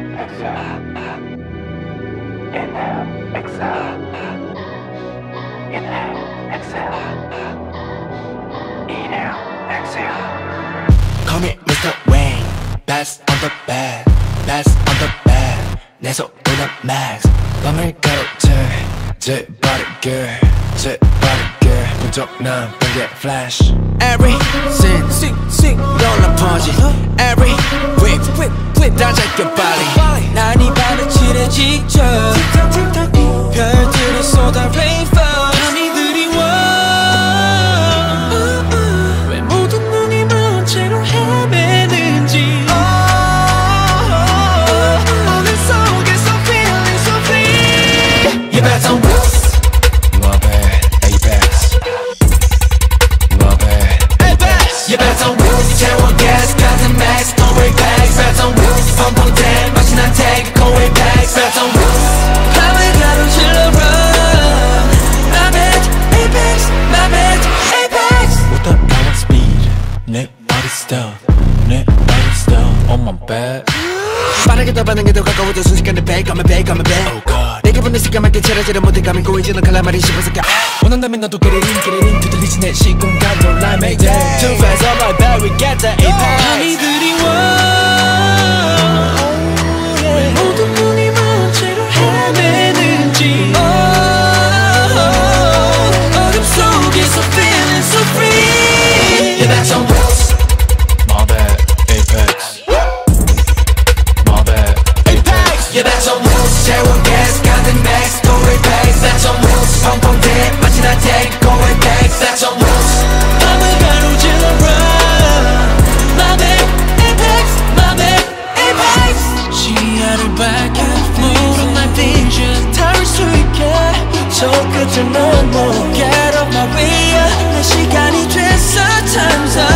Inhale, exhale. Inhale, exhale. Inhale, exhale. Inhale, exhale. Call me Mr. Wayne Best on the bed Best on the bed 내 손보다 max 밤을 가로채 제 빠르게 제 빠르게 부족난 번개 flash Every sin sing sing 놀라 퍼지 Every whip whip whip 다 제껴 빨리 Style 내 body style On my bad 빠르게 더 반응에 더 가까워져 순식간에 배 가면 배 가면 배 oh God. 내게 보낸 시간만 때 체려지려 못해 가면 고이지는 칼라말이 씹어서 가 원한다면 나도 get it in get it in 두들리지 내 시공간 Don't lie make that Too fast on my bed we get the apex 밤이 드리워 왜 모든 먼 채로 헤매는지 어둠 속에서 feeling so free Yeah that's on Yeah that's on rules 채워 gas 가든 max go way back That's on rules 펑펑대 마치 나 take go way back That's on rules 밤을 가로질러 run My bad Apex My bad Apex 시야를 밝혀 모른 날 vision 닿을 수 있게 저 끝을 넘어 Get off my way 내 시간이 됐어 Time's up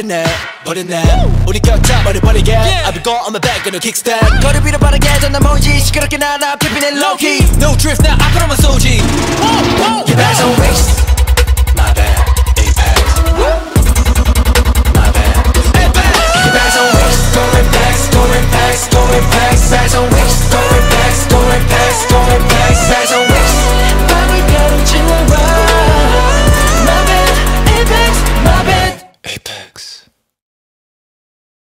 리미텍 기르네 버렸네 우리 격자 버려버리게 I've been going on my back gonna kickstand 거리 위로 빠르게 전나 모이지 시끄럽게 나나 피피는 low key No drift 나 앞으로만 쏘지 Get back on waste